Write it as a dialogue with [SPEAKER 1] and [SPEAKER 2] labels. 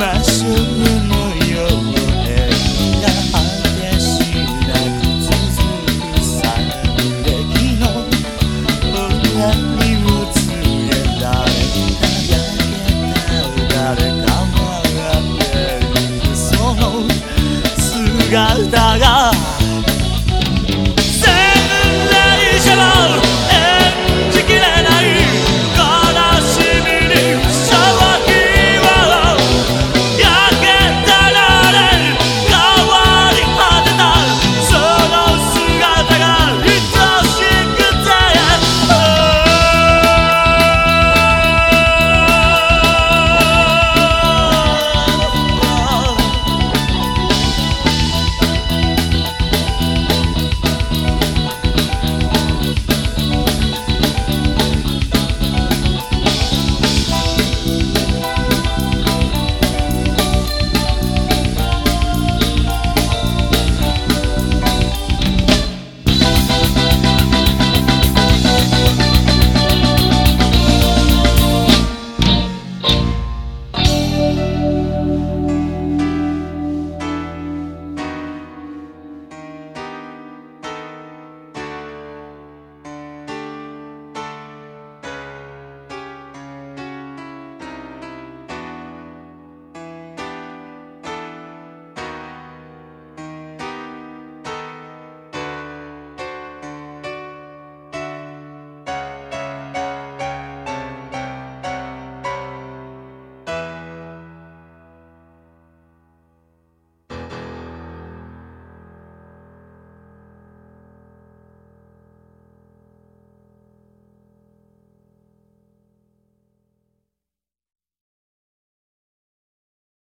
[SPEAKER 1] my sugar.